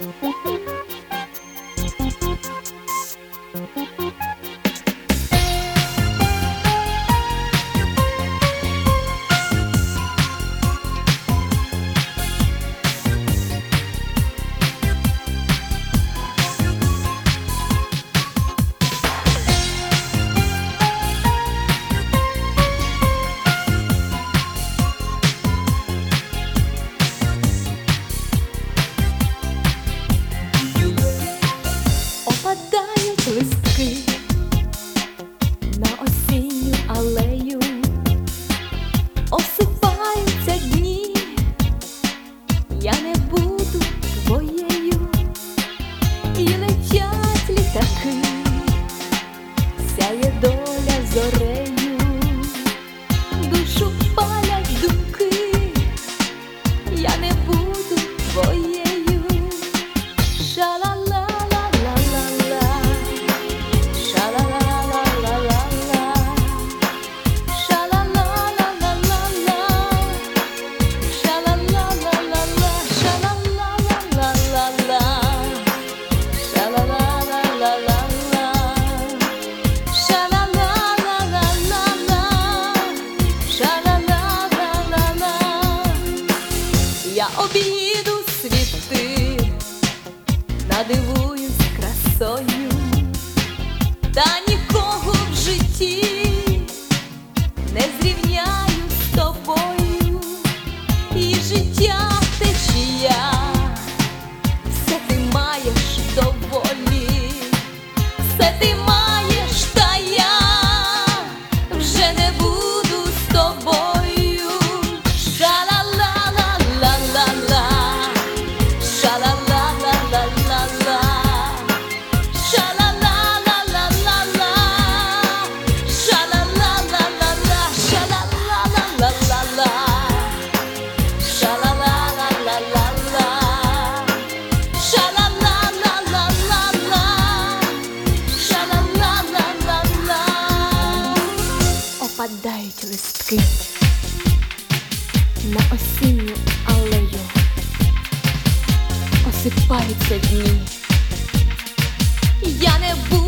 Thank you. Я обійду світи, надивуюсь красою, та нікого в житті не зрівняю з тобою, і життя течія, все ти маєш доволі, все ти маєш, листки на осінню алею осипаються дні. Я не буду.